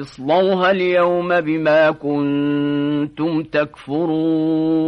اصلوها اليوم بما كنتم تكفرون.